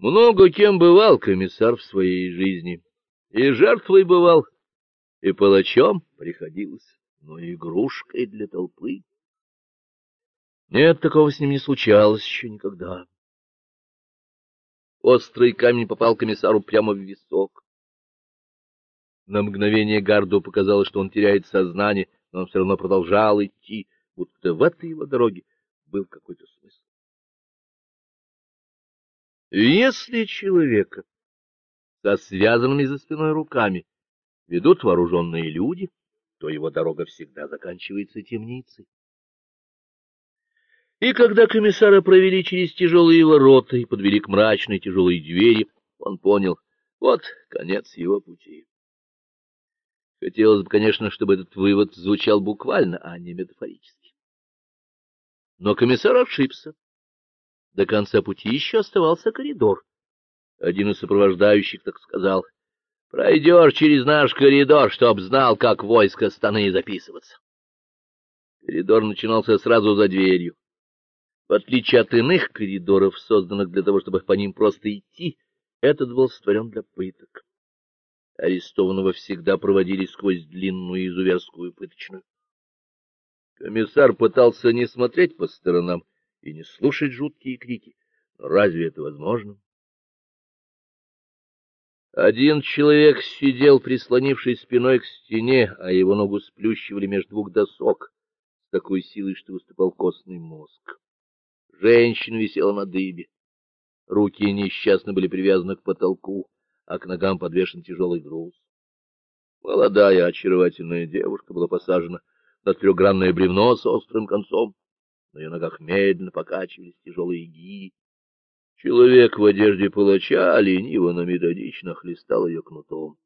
Много кем бывал комиссар в своей жизни. И жертвой бывал, и палачом приходилось, но и игрушкой для толпы. Нет, такого с ним не случалось еще никогда. Острый камень попал комиссару прямо в висок. На мгновение Гарду показалось, что он теряет сознание, но он все равно продолжал идти, будто в этой его дороге был какой-то смысл. Если человека со связанными за спиной руками ведут вооруженные люди, то его дорога всегда заканчивается темницей. И когда комиссара провели через тяжелые ворота и подвели к мрачной тяжелой двери, он понял, вот конец его пути. Хотелось бы, конечно, чтобы этот вывод звучал буквально, а не метафорически. Но комиссар ошибся. До конца пути еще оставался коридор. Один из сопровождающих так сказал, «Пройдешь через наш коридор, чтоб знал, как войско станы записываться». Коридор начинался сразу за дверью. В отличие от иных коридоров, созданных для того, чтобы по ним просто идти, этот был створен для пыток. Арестованного всегда проводили сквозь длинную изуверскую пыточную. Комиссар пытался не смотреть по сторонам, и не слушать жуткие крики. Но разве это возможно? Один человек сидел, прислонившись спиной к стене, а его ногу сплющивали между двух досок с такой силой, что выступал костный мозг. Женщина висела на дыбе. Руки несчастно были привязаны к потолку, а к ногам подвешен тяжелый груз. Молодая, очаровательная девушка была посажена на трехгранное бревно с острым концом. На ее ногах медленно покачивались тяжелые гири. Человек в одежде палача лениво, но методично хлестал ее кнутом.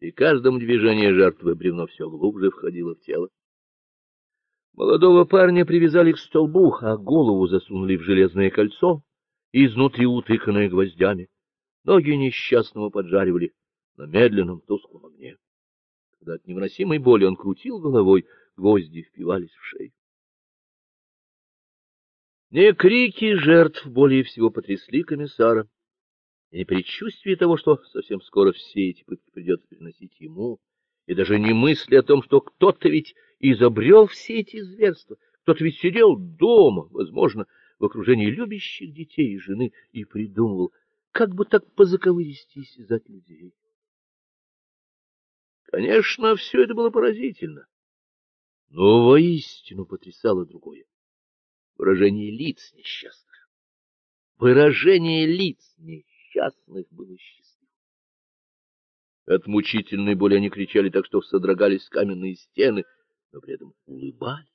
И каждым движением жертвы бревно все глубже входило в тело. Молодого парня привязали к столбу, а голову засунули в железное кольцо, изнутри утыканное гвоздями. Ноги несчастного поджаривали на медленном тусклом огне. Когда от невыносимой боли он крутил головой, гвозди впивались в шею. Не крики жертв более всего потрясли комиссара, и не предчувствие того, что совсем скоро все эти пытки придется переносить ему, и даже не мысли о том, что кто-то ведь изобрел все эти зверства, кто-то ведь сидел дома, возможно, в окружении любящих детей и жены, и придумывал, как бы так позаковыристи истязать людей. Конечно, все это было поразительно, но воистину потрясало другое выражение лиц несчастных. Выражение лиц несчастных было счастливым. От мучительной боли они кричали так, что содрогались каменные стены, но при этом улыбались.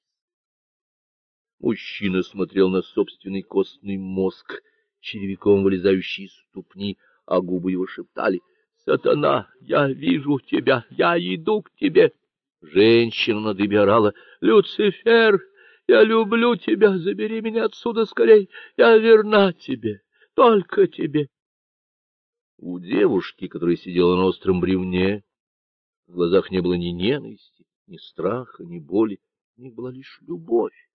Мужчина смотрел на собственный костный мозг, червяком вылезающий из ступни, а губы его шептали «Сатана, я вижу тебя, я иду к тебе!» Женщина на дыбе орала «Люцифер, я люблю тебя, забери меня отсюда скорей. Я верна тебе, только тебе. У девушки, которая сидела на остром бревне, в глазах не было ни ненависти, ни страха, ни боли, в них была лишь любовь.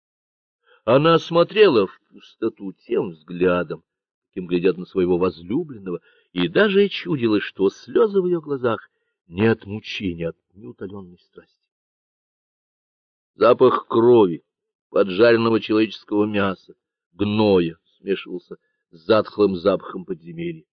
Она смотрела в пустоту тем взглядом, каким глядят на своего возлюбленного, и даже чудилось, что слезы в ее глазах не от мучения, а от неутоленной страсти. Запах крови, поджаренного человеческого мяса, гноя смешивался с затхлым запахом подземелья.